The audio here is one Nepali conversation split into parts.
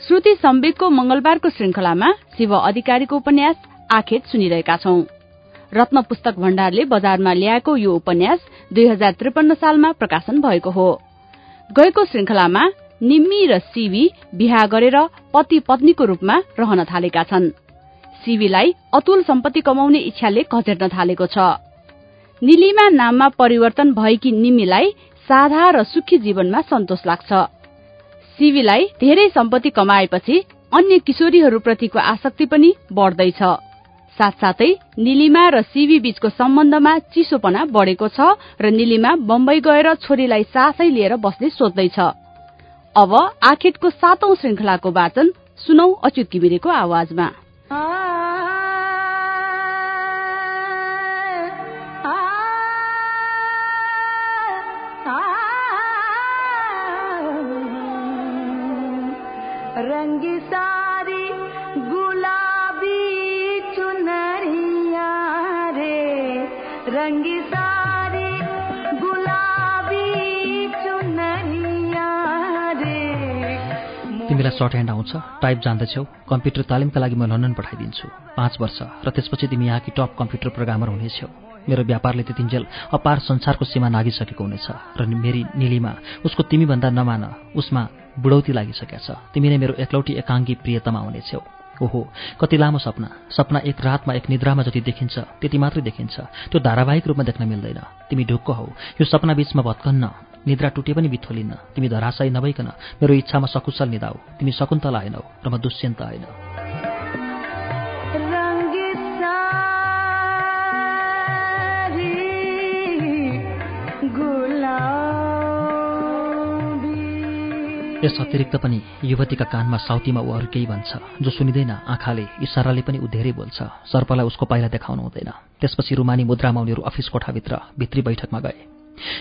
श्रुति सम्वेकको मंगलबारको श्रृंखलामा शिव अधिकारीको उपन्यास आखेत सुनिरहेका छौं। रत्न पुस्तक भण्डारले बजारमा ल्याएको यो उपन्यास दुई हजार त्रिपन्न सालमा प्रकाशन भएको हो। गएको श्रृंखलामा निम्मी र सिवी बिहा गरेर पति पत्नीको रूपमा रहन थालेका छन्। सिवीलाई अतुल सम्पत्ति कमाउने इच्छाले कचेर्न थालेको छ। निलीमा नाममा परिवर्तन भएकी निम्मीलाई साधा र सुखी जीवनमा सन्तोष लाग्छ। सिवीलाई धेरै सम्पत्ति कमाएपछि अन्य किशोरीहरूप्रतिको आसक्ति पनि बढ्दैछ। साथसाथै निलिमा र सिवी बीचको सम्बन्धमा चिसोपना बढेको छ र निलिमा बम्बई गएर छोरीलाई सासै लिएर बस्ने सोच्दैछ। अब आखेटको सातौं श्रृंखलाको वाचन सुनौ अच्युत किमिरेको आवाजमा। सर्ट आउँछ टाइप जान्दछौ कम्प्युटर तालिमका लागि म लन्डन पठाइदिन्छु। पाँच वर्ष र त्यसपछि तिमी यहाँकी टप कम्प्युटर प्रोग्रामर हुनेछौ मेरो व्यापारले त्यतिन्जेल अपार संसारको सीमा नागिसकेको हुनेछ र मेरी निलीमा उसको तिमीभन्दा नमान उसमा बुढौती लागिसकेका छ। तिमी नै मेरो एकलौटी एकाङ्गी प्रियतमा हुनेछौ ओहो कति लामो सपना। सपना एक रातमा एक निद्रामा जति देखिन्छ त्यति मात्रै देखिन्छ। त्यो धारावाहिक रूपमा देख्न मिल्दैन। तिमी ढुक्क हौ। यो सपना बीचमा भत्कन्न। निद्रा टुटे पनि बिथोलिन्न तिमी धराशय नभइकन मेरो इच्छामा सकुशल निधाऊ तिमी शकुन्तला होइनौ र म दुष्यन्त होइन। यस अतिरिक्त पनि युवतीका कानमा साउतीमा ऊ अरू केही भन्छ जो सुनिँदैन आँखाले इसाराले पनि ऊ धेरै बोल्छ। सर्पलाई उसको पाइला देखाउनु हुँदैन। त्यसपछि रुमानी मुद्रामा उनीहरू अफिस कोठाभित्र भित्री बैठकमा गए।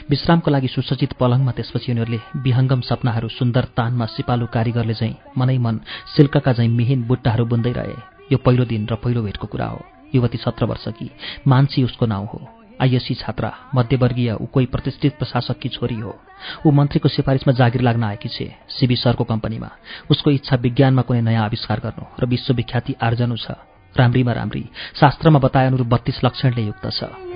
विश्रामको लागि सुसज्जित पलङमा त्यसपछि उनीहरूले विहङ्गम सपनाहरू सुन्दर तानमा सिपालु कारिगरले झैँ मनै मन सिल्कका झैँ मिहिन बुट्टाहरू बुन्दै रहे। यो पहिलो दिन र पहिलो भेटको कुरा हो। युवती सत्र वर्षकी। मान्छी उसको नाउँ हो। आइएससी छात्रा मध्यवर्गीय ऊ कोही प्रतिष्ठित प्रशासककी छोरी हो। ऊ मन्त्रीको सिफारिसमा जागिर लाग्न आएकी छे सिबी सरको कम्पनीमा। उसको इच्छा विज्ञानमा कुनै नयाँ आविष्कार गर्नु र विश्वविख्याति आर्जनु छ। राम्रीमा राम्री। शास्त्रमा बताए अनुरूप बत्तीस लक्षणले युक्त छ।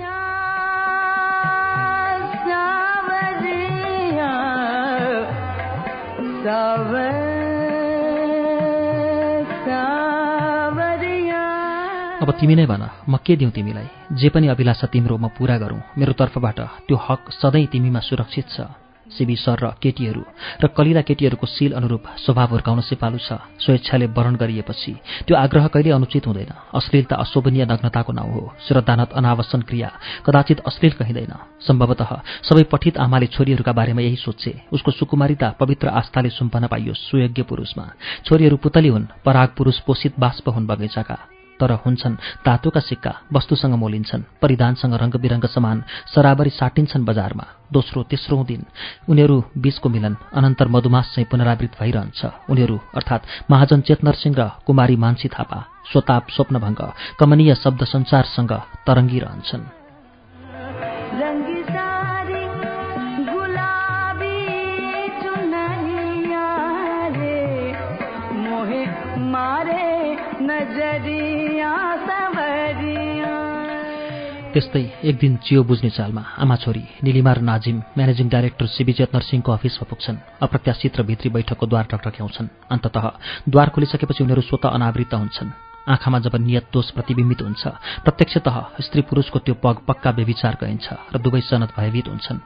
अब तिमी नै भन म के दिउँ तिमीलाई? जे पनि अभिलाषा तिम्रो म पूरा गरौँ। मेरो तर्फबाट त्यो हक सधैँ तिमीमा सुरक्षित छ। सिबी सर र केटीहरू र कलिला केटीहरूको सील अनुरूप स्वभाव हुर्काउन सिपालु छ। स्वेच्छाले वरण गरिएपछि त्यो आग्रह कहिले अनुचित हुँदैन। अश्लीलता अशोभनीय नग्नताको नाउँ हो। श्रद्धानत अनावसन क्रिया कदाचित अश्लील कहिँदैन। सम्भवतः सबै पठित आमाले छोरीहरूका बारेमा यही सोध्छे उसको सुकुमारिता पवित्र आस्थाले सुम्पन पाइयोस् सुयोग्य पुरुषमा। छोरीहरू पुतली हुन् पराग पुरुष पोषित बाष्प हुन् बगैँचाका। तर हुन्छन्। धातुका सिक्का वस्तुसँग मोलिन्छन्। परिधानसँग रङ्गबिरङ्ग समान सराबरी साटिन्छन् बजारमा। दोस्रो तेस्रो दिन। उनीहरू बीचको मिलन अनन्तर मधुमास चाहिँ पुनरावृत भइरहन्छ। उनीहरू अर्थात् महाजन चेतनरसिंह र कुमारी मान्छी थापा स्वताप स्वप्नभङ्ग कमनीय शब्द संसारसँग तरङ्गिरहन्छन् त्यस्तै एक दिन चियो बुझ्ने चालमा आमा छोरी निलिमा र नाजिम म्यानेजिङ डाइरेक्टर सिबी चेतनर सिंहको अफिसमा पुग्छन् अप्रत्याशित र भित्री बैठकको द्वार टक्टक्याउँछन्। अन्ततः द्वार खोलिसकेपछि उनीहरू स्वतः अनावृत हुन्छन्। आँखामा जब नियत दोष प्रतिबिम्बित हुन्छ प्रत्यक्षतः स्त्री पुरुषको त्यो पग पक्का बेविचार गइन्छ र दुवै सनत भयभीत हुन्छन्।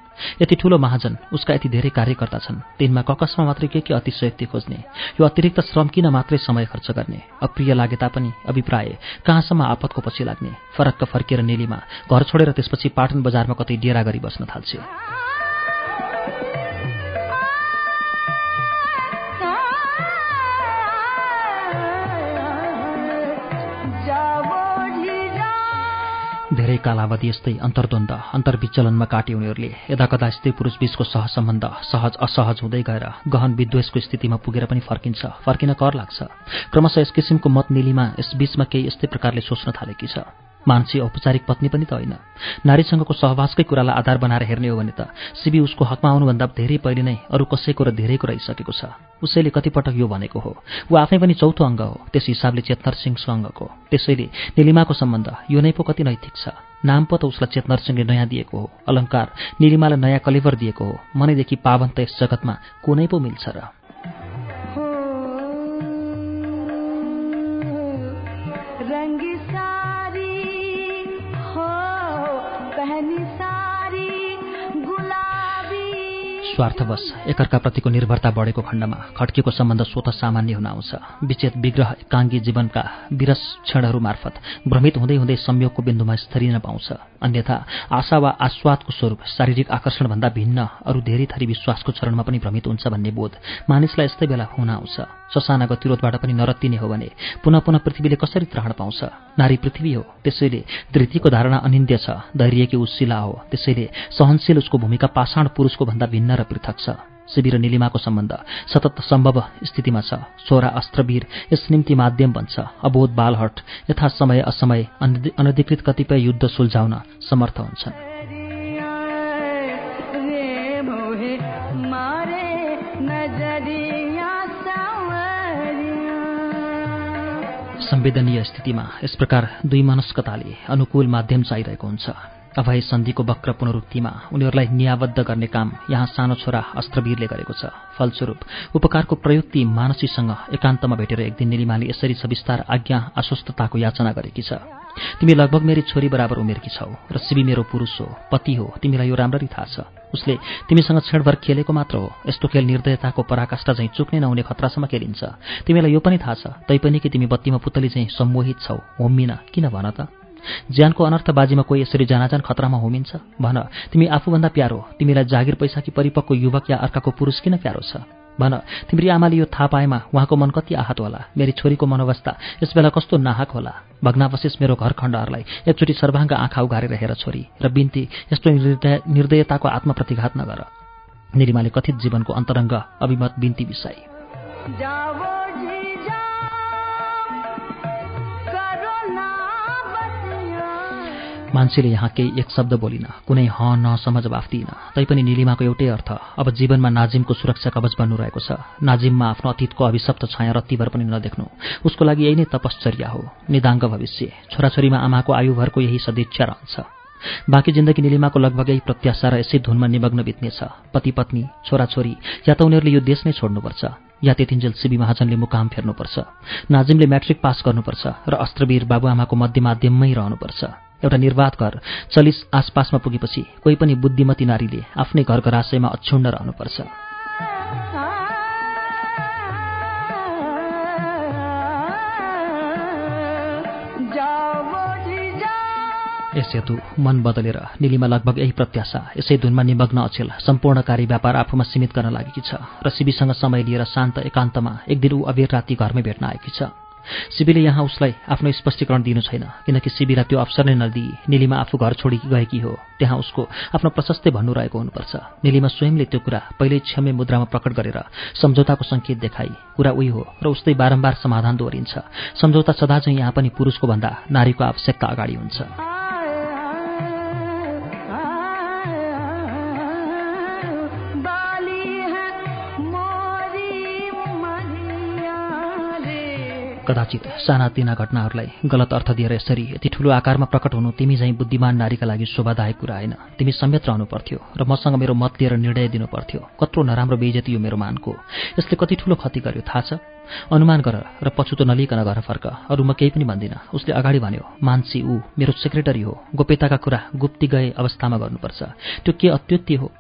यति ठूलो महाजन उसका यति धेरै कार्यकर्ता छन्। तिनमा ककसमा मात्रै के के अतिशयोक्ति खोज्ने यो अतिरिक्त श्रम किन मात्रै समय खर्च गर्ने अप्रिय लागे तापनि अभिप्राय कहाँसम्म आपतको पछि लाग्ने फरक्क फर्किएर नेलीमा घर छोडेर त्यसपछि पाटन बजारमा कतै डेरा गरी बस्न थाल्छे। धेरै कालावधि यस्तै अन्तर्द्वन्द अन्तर्विचलनमा काटे उनीहरूले। यदाकदा पुरुष बीचको सहसम्बन्ध सहज असहज हुँदै गएर गहन विद्वेषको स्थितिमा पुगेर पनि फर्किन्छ। फर्किन कर लाग्छ। क्रमशः यस किसिमको मत निलीमा यस बीचमा केही यस्तै प्रकारले सोच्न थालेकी छ। मान्छे औपचारिक पत्नी पनि त होइन। नारीसँगको सहवासकै कुरालाई आधार बनाएर हेर्ने हो भने त सिबी उसको हकमा आउनुभन्दा धेरै पहिले नै अरू कसैको र धेरैको रहिसकेको छ। उसैले कतिपटक यो भनेको हो। ऊ आफै पनि चौथो अङ्ग हो। त्यस हिसाबले चेतनर सिंहसँगको त्यसैले निलिमाको सम्बन्ध यो नै पो कति नैतिक छ। नाम पो त उसलाई चेतनर सिंहले नयाँ दिएको हो। अलङ्कार निलिमालाई नयाँ कलेवर दिएको हो। मनैदेखि पावन त यस जगतमा कुनै पो मिल्छ र। स्वार्थवश एकअर्काप्रतिको निर्भरता बढेको खण्डमा खड्किएको सम्बन्ध स्वत सामान्य हुन आउँछ। विचेत विग्रह एकाङ्गी जीवनका विरस क्षणहरू मार्फत भ्रमित हुँदै हुँदै संयोगको बिन्दुमा स्थरिन पाउँछ। अन्यथा आशा वा आस्वादको स्वरूप शारीरिक आकर्षणभन्दा भिन्न अरू धेरै थरी विश्वासको चरणमा पनि भ्रमित हुन्छ भन्ने बोध मानिसलाई यस्तै बेला हुन आउँछ। ससाना गतिरोधबाट पनि नरत्तिने हो भने पुनः पुनः पृथ्वीले कसरी त्राण पाउँछ? नारी पृथ्वी हो त्यसैले धृतिको धारणा अनिन्द्य छ। धैर्यकी उशिला हो त्यसैले सहनशील उसको भूमिका पाषाण पुरुषको भन्दा भिन्न र पृथक छ। शिवि र निलिमाको सम्बन्ध। सतत सम्भव स्थितिमा छ। छोरा अस्त्रवीर। यस निम्ति माध्यम बन्छ। अबोध बालहट। यथा समय असमय अनधिकृत कतिपय युद्ध सुल्झाउन समर्थ हुन्छन्। संवेदनीय स्थितिमा यस प्रकार दुई मनस्कताले अनुकूल माध्यम चाहिरहेको हुन्छ। अभय सन्धिको वक्र पुनरुक्तिमा उनीहरूलाई न्यायबद्ध गर्ने काम यहाँ सानो छोरा अस्त्रवीरले गरेको छ। फलस्वरूप उपकारको प्रयुक्ति मानसीसँग एकान्तमा भेटेर एक दिन निलिमाले यसरी सविस्तार आज्ञा अस्वस्थताको याचना गरेकी छ। तिमी लगभग मेरी छोरी बराबर उमेरकी छौ र शिवी मेरो पुरुष हो पति हो तिमीलाई यो राम्ररी थाहा छ। उसले तिमीसँग क्षणभर खेलेको मात्र हो यस्तो खेल निर्दयताको पराकाष्ठा चाहिँ चुक्नै नहुने खतरासम्म खेलिन्छ। तिमीलाई यो पनि थाहा छ तैपनि कि तिमी बत्तीमा पुतली चाहिँ सम्मोहित छौ होमिन किन भन त? ज्यानको अनर्थबाजीमा कोही यसरी जानाजान खतरामा होमिन्छ? भन तिमी आफूभन्दा प्यारो तिमीलाई जागिर पैसा कि परिपक्व युवक या अर्काको पुरुष किन प्यारो छ? भन तिम्री आमाले यो थाहा पाएमा उहाँको मन कति आहत होला? मेरी छोरीको मनोवस्था यसबेला कस्तो नाहक होला? भग्नावशेष मेरो घर खण्डहरूलाई एकचोटि सर्वाङ्ग आँखा उघारेर हेर छोरी र बिन्ती यस्तो निर्दय निर्दयताको आत्मप्रतिघात नगर। निलिमाले कथित जीवनको अन्तरङ्ग अभिमत बिन्ती बिसाई। मान्छेले यहाँ केही एक शब्द बोलिन कुनै ह न समझ दिइन। तैपनि निलिमाको एउटै अर्थ अब जीवनमा नाजिमको सुरक्षा कवच बन्नु रहेको छ। नाजिममा आफ्नो अतीतको अभिशप्त छाया रत्तीभर पनि नदेख्नु। उसको लागि यही नै तपश्चर्या हो निदाङ्ग भविष्य। छोराछोरीमा आमाको आयुभरको यही सदिच्छा रहन्छ। बाँकी जिन्दगी निलिमाको लगभग यही प्रत्याशा र यसै धुनमा निमग्न बित्नेछ। पति पत्नी छोराछोरी या त उनीहरूले यो देश नै छोड्नुपर्छ या त्यतिन्जेल सिबी महाजनले मुकाम फेर्नुपर्छ। नाजिमले म्याट्रिक पास गर्नुपर्छ र अस्त्रवीर बाबुआमाको मध्यमाध्यममै रहनुपर्छ। एउटा निर्वाध घर चलिस आसपासमा पुगेपछि कोही पनि बुद्धिमती नारीले आफ्नै घर घराशयमा अक्षुण्ण रहनुपर्छ। यस हेतु मन बदलेर निलीमा लगभग यही प्रत्याशा यसै धुनमा निमग्न अचेल सम्पूर्ण कार्य व्यापार आफूमा सीमित गर्न लागेकी छ र शिविसँग समय लिएर शान्त एकान्तमा एक दिन ऊ अबेर राति घरमै भेट्न आएकी छ। शिविले यहाँ उसलाई आफ्नो स्पष्टीकरण दिनु छैन किनकि शिविलाई त्यो अवसर नै नदिई। निलीमा आफू घर छोडी गएकी हो। त्यहाँ उसको आफ्नो प्रशस्तै भन्नु रहेको हुनुपर्छ। निलीमा स्वयंले त्यो कुरा पहिल्यै क्षम्य मुद्रामा प्रकट गरेर सम्झौताको सङ्केत देखाई। कुरा उही हो र उस्तै बारम्बार समाधान दोहोरिन्छ। सम्झौता सदा चाहिँ यहाँ पनि पुरुषको भन्दा नारीको आवश्यकता अगाडि हुन्छ। कदाचित सानातिना घटनाहरूलाई गलत अर्थ दिएर यसरी यति ठूलो आकारमा प्रकट हुनु तिमी चाहिँ बुद्धिमान नारीका लागि शोभादायक कुरा होइन। तिमी समेत रहनु पर्थ्यो र मसँग मेरो मत लिएर निर्णय दिनु पर्थ्यो। कत्रो नराम्रो बेइजती यो मेरो मानको। यसले कति ठूलो क्षति गर्यो थाहा छ? अनुमान गर र पछुतो नलिकन घर फर्क। अरू म केही पनि भन्दिनँ। उसले अगाडि भन्यो मान्छे ऊ मेरो सेक्रेटरी हो। गोप्यताका कुरा गुप्ती गए अवस्थामा गर्नुपर्छ। त्यो के अत्युत्ति हो?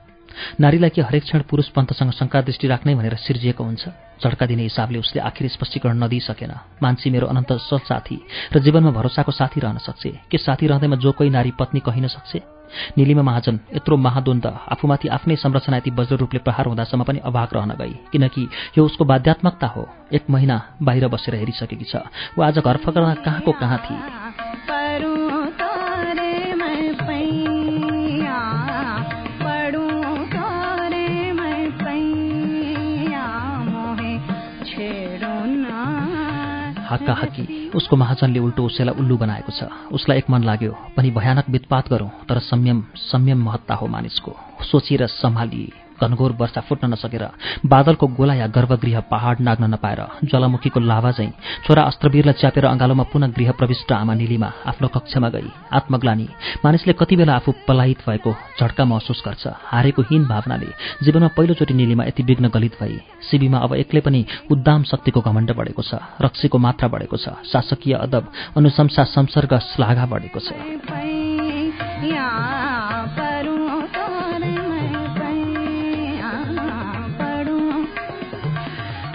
नारीलाई के हरेक क्षण पुरुष पन्तसँग शङ्का दृष्टि राख्नै भनेर सिर्जिएको हुन्छ? झड्का दिने हिसाबले उसले आखिर स्पष्टीकरण नदिइसकेन। मान्छे मेरो अनन्त सल साथी र जीवनमा भरोसाको साथी रहन सक्छ। के साथी रहँदैमा जो कोही नारी पत्नी कहिन सक्छ? निलिमा महाजन यत्रो महाद्वन्द आफूमाथि आफ्नै संरचना यति वज्र रूपले प्रहार हुँदासम्म पनि अभाग रहन गई। किनकि यो उसको बाध्यात्मकता हो। एक महिना बाहिर बसेर हेरिसकेकी छ। ऊ आज घर फर्कन कहाँको कहाँ थिए? हाक्का हाक्की उसको महाजनले उल्टो उसैलाई उल्लु बनाएको छ। उसलाई एक मन लाग्यो पनि भयानक वित्पात गरौँ तर संयम संयम महत्ता हो मानिसको। सोचिएर सम्हालिए घनघोर वर्षा फुट्न नसकेर बादलको गोला या गर्भगृह पहाड नाग्न नपाएर ज्वालामुखीको लाभा चाहिँ छोरा अस्त्रवीरलाई च्यापेर अँगालोमा पुनः गृह प्रविष्ट आमा निलीमा आफ्नो कक्षमा गई। आत्मग्लानी मानिसले कति बेला आफू पलायित भएको झड्का महसुस गर्छ। हारेको हीन भावनाले जीवनमा पहिलोचोटि निलीमा यति विघ्न गलित भई शिविमा अब एक्लै पनि उद्दाम शक्तिको घमण्ड बढेको छ रक्सीको मात्रा बढेको छ शासकीय अदब अनुशंसा संसर्ग श्लाघा बढेको छ।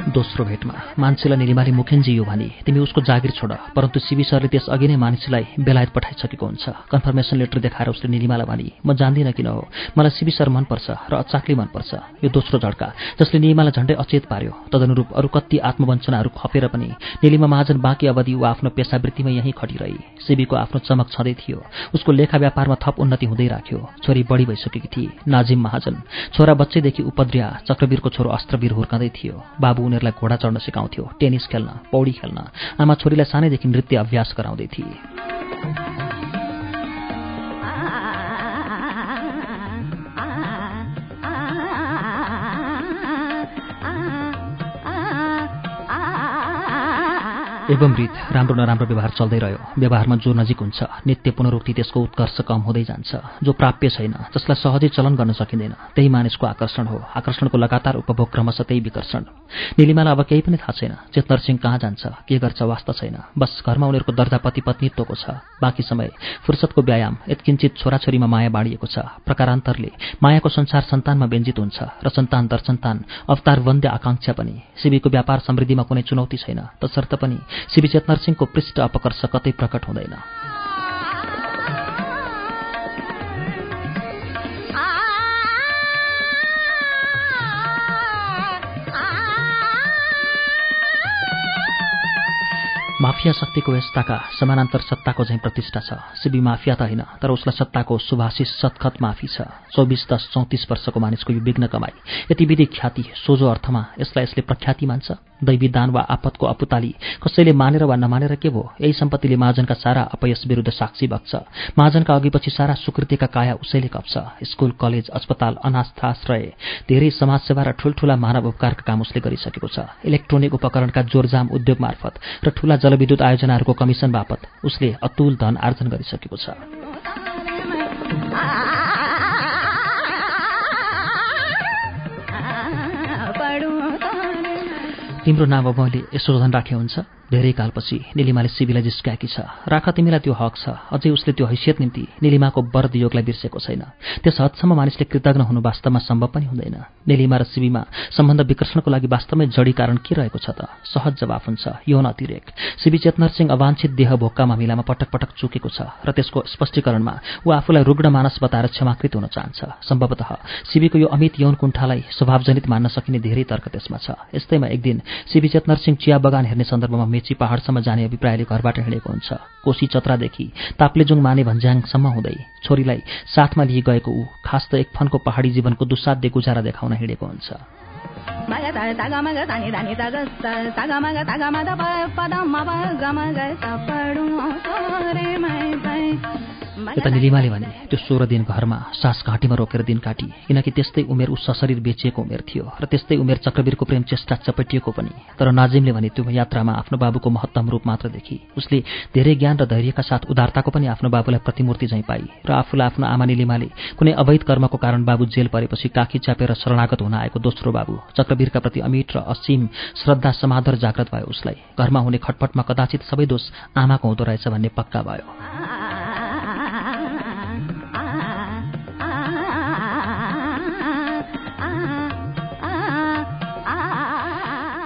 दोस्रो भेटमा। मान्छेलाई निलिमाले मुखेन्जी यो भने तिमी उसको जागिर छोड परन्तु सिबी सरले त्यस अघि नै मानिसलाई बेलायत पठाइसकेको हुन्छ। कन्फर्मेसन लेटर देखाएर उसले निलिमालाई भने म जान्दिनँ किन हो? मलाई सिबी सर मनपर्छ र अचाक्लै मनपर्छ। यो दोस्रो झड्का। जसले निलिमालाई झन्डै अचेत पार्यो तदनुरूप अरू कति आत्मवञ्चनाहरू खपेर पनि निलिमा महाजन बाँकी अवधि ऊ आफ्नो पेसावृत्तिमा यहीँ खटिरही। सिबीको आफ्नो चमक छँदै थियो। उसको लेखा व्यापारमा थप उन्नति हुँदै राख्यो। छोरी बढी भइसकेकी थिए नाजिम महाजन। छोरा बच्चैदेखि उपद्रिया चक्रवीरको छोरो अस्त्रवीर हुर्काउँदै थियो। बाबु उनीहरूलाई घोडा चढ्न सिकाउँथ्यो टेनिस खेल्न पौडी खेल्न। आमा छोरीलाई सानैदेखि नृत्य अभ्यास गराउँदै थिए। एवं रीत राम्रो नराम्रो व्यवहार चल्दै रह्यो। व्यवहारमा जो नजिक हुन्छ नित्य पुनरुक्ति त्यसको उत्कर्ष कम हुँदै जान्छ। जो प्राप्य छैन जसलाई सहजै चलन गर्न सकिँदैन। त्यही मानिसको आकर्षण हो। आकर्षणको लगातार उपभोग क्रमशः त्यही विकर्षण। निलिमालाई अब केही पनि थाहा छैन चेतनर सिंह कहाँ जान्छ के गर्छ वास्ता छैन। बस घरमा उनीहरूको दर्जा पति पत्नीत्वको छ। बाँकी समय फुर्सदको व्यायाम यत्किञ्चित छोराछोरीमा माया बाँडिएको छ। प्रकारान्तरले मायाको संसार सन्तानमा व्यञ्जित हुन्छ र सन्तान दरसन्तान अवतार वन्द्य आकाङ्क्षा पनि। शिविको व्यापार समृद्धिमा कुनै चुनौती छैन। तसर्थ पनि शिवी चेतनर सिंहको पृष्ठ अपकर्ष कतै प्रकट हुँदैन। माफिया शक्तिको यस्ताका समानान्तर सत्ताको झैँ प्रतिष्ठा छ। सिबी माफिया त होइन तर उसलाई सत्ताको सुभाषित सत्खत माफी छ। चौबिस दस चौतिस वर्षको मानिसको यो विघ्न कमाई यति विधि ख्याति सोझो अर्थमा यसलाई यसले प्रख्याति मान्छ? दैवी दान वा आपतको अपुताली कसैले मानेर वा नमानेर के भो यही सम्पत्तिले महाजनका सारा अपयस विरुद्ध साक्षी बग्छ। महाजनका अघिपछि सारा सुकृतिका काया उसैले कप्छ। स्कुल कलेज अस्पताल अनास्थाश्रय धेरै समाजसेवा र ठूल्ठूला मानव उपकारका काम उसले गरिसकेको छ। इलेक्ट्रोनिक उपकरणका जोरजाम उद्योग मार्फत र ठूला जलविद्युत आयोजनाहरूको कमिसन बापत उसले अतुल धन आर्जन गरिसकेको छ। तिम्रो नाम अब मैले यसो धन राखे हुन्छ? धेरै कालपछि निलिमाले सिबीलाई जिस्काएकी छ। राख तिमीलाई त्यो हक छ। अझै उसले त्यो हैसियत निम्ति निलिमाको वरद योगलाई बिर्सेको छैन। त्यस हदसम्म मानिसले कृतज्ञ हुनु वास्तवमा सम्भव पनि हुँदैन। निलिमा र सिबीमा सम्बन्ध विकर्षणको लागि वास्तवमै जडी कारण के रहेको छ त? सहज जवाफ हुन्छ। यौन अतिरेक। सिबी चेतनर सिंह अवाञ्छित देह भोक्का मामिलामा पटक पटक चुकेको छ र त्यसको स्पष्टीकरणमा ऊ आफूलाई रुग्ण मानस बताएर क्षमाकृत हुन चाहन्छ। सम्भवतः सिबीको यो अमित यौन कुण्ठालाई स्वभावजनित मान्न सकिने धेरै तर्क त्यसमा छ। यस्तैमा एक दिन सिबी चेतनर सिंह चिया बगान हेर्ने सन्दर्भमा मेची पहाडसम्म जाने अभिप्रायले घरबाट हिँडेको हुन्छ। कोशी चत्रादेखि ताप्लेजुङ माने भन्ज्याङसम्म हुँदै छोरीलाई साथमा लिई गएको ऊ खास त एक फनको पहाडी जीवनको दुस्साध्य गुजारा देखाउन हिँडेको हुन्छ। यता निलिमाले भने त्यो सोह्र दिन घरमा सास घाँटीमा रोकेर दिन काटी किनकि त्यस्तै उमेर ऊ सशरीर बेचिएको उमेर थियो र त्यस्तै उमेर चक्रवीरको प्रेम चेष्टा चपेटिएको पनि। तर नाजिमले भने त्यो यात्रामा आफ्नो बाबुको महत्तम रूप मात्र देखी। उसले धेरै ज्ञान र धैर्यका साथ उदारताको पनि आफ्नो बाबुलाई प्रतिमूर्ति झैँ पाई र आफूलाई आफ्नो आमा निलिमाले कुनै अवैध कर्मको कारण बाबु जेल परेपछि काखी च्यापेर शरणागत हुन आएको दोस्रो बाबु चक्रवीरका प्रति अमिट र असीम श्रद्धा समादर जागृत भयो उसलाई। घरमा हुने खटपटमा कदाचित सबै दोष आमाको हुँदो रहेछ भन्ने पक्का भयो।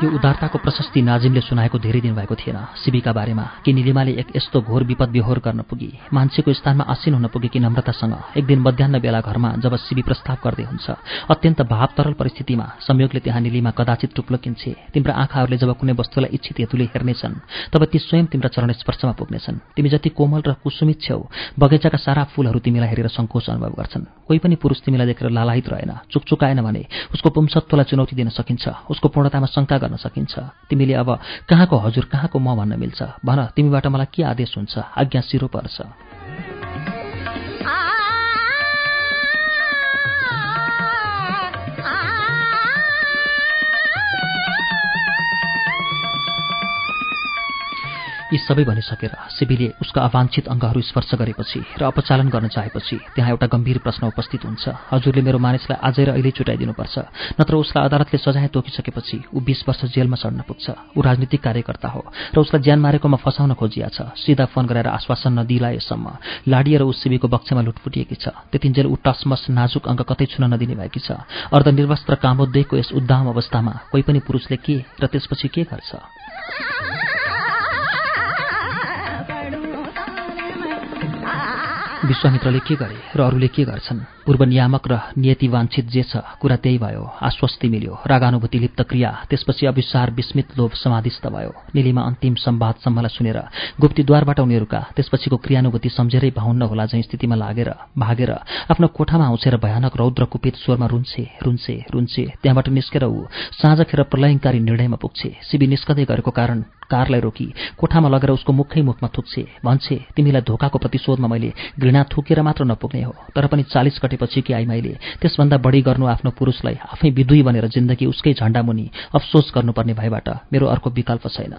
यो उदारताको प्रशस्ति नाजिमले सुनाएको धेरै दिन भएको थिएन। शिविका बारेमा कि निलिमाले एक यस्तो घोर विपद बेहोर गर्न पुगी। मान्छेको स्थानमा आसीन हुन पुगेकी नम्रतासँग एक दिन मध्याह बेला घरमा जब शिवि प्रस्ताव गर्दै हुन्छ अत्यन्त भावतरल परिस्थितिमा संयोगले त्यहाँ निलिमा कदाचित टुप्लोकिन्छे तिम्रा आँखाहरूले जब कुनै वस्तुलाई इच्छित हेतुले हेर्नेछन् तब ती स्वयं तिम्रा चरण स्पर्शमा पुग्नेछन्। तिमी जति कोमल र कुसुमित छेउ बगैँचाका सारा फूलहरू तिमीलाई हेरेर सङ्कोच अनुभव गर्छन्। कोही पनि पुरुष तिमीलाई देखेर लालायित रहेन चुकचुकाएन भने उसको पुंसत्वलाई चुनौती दिन सकिन्छ उसको पूर्णतामा शङ्का गर्न गर्न सकिन्छ। तिमीले अब कहाँको हजुर कहाँको म भन्न मिल्छ? भन तिमीबाट मलाई के आदेश हुन्छ? आज्ञा सिरो पर्छ। यी सबै भनिसकेर सिबीले उसका अवाञ्छित अङ्गहरू स्पर्श गरेपछि र अपचालन गर्न चाहेपछि त्यहाँ एउटा गम्भीर प्रश्न उपस्थित हुन्छ। हजुरले मेरो मानिसलाई आजै र अहिले छुटाइदिनुपर्छ नत्र उसलाई अदालतले सजाय तोकिसकेपछि ऊ बिस वर्ष जेलमा चढ्न पुग्छ। ऊ राजनीतिक कार्यकर्ता हो र उसलाई ज्यान मारेकोमा फसाउन खोजिया छ। सिधा फोन गरेर आश्वासन नदिलाएसम्म लाडिएर ऊ सिबीको बक्सेमा लुटफुटिएकी छ। त्यतिन्जेल ऊ टसमस नाजुक अङ्ग कतै छुन नदिने भएकी छ। अर्धनिर्वस्त्र कामोद्वेगको यस उद्दाम अवस्थामा कोही पनि पुरुषले के र त्यसपछि के गर्छ? विश्वामित्रले के गरे र अरूले के गर्छन्? पूर्व नियामक र नियति वाञ्छित जे छ कुरा त्यही भयो। आश्वस्ति मिल्यो। रागानुभूति लिप्त क्रिया त्यसपछि अविसार विस्मित लोभ समाधिस्थ भयो। निलीमा अन्तिम सम्वादसम्मलाई सुनेर गुप्तीद्वारबाट उनीहरूका त्यसपछिको क्रियानुभूति सम्झेरै भाउन्न होला झैँ स्थितिमा लागेर भागेर आफ्नो कोठामा आउँछेर भयानक रौद्र कुपित स्वरमा रुन्छे रुन्छे रुन्छे। त्यहाँबाट निस्केर ऊ साँझखेर प्रलयङ्कारी निर्णयमा पुग्छे। सिबी निस्कँदै गरेको कारण कारलाई रोकी कोठामा लगेर उसको मुखै मुखमा थुक्छे भन्छे तिमीलाई धोकाको प्रतिशोधमा मैले घृणा थुकेर मात्र नपुग्ने हो तर पनि चालिस कटेपछि कि आइमाईले त्यसभन्दा बढी गर्नु आफ्नो पुरुषलाई आफै विदुई बनेर जिन्दगी उसकै झण्डामुनि अफसोस गर्नुपर्ने भएबाट मेरो अर्को विकल्प छैन।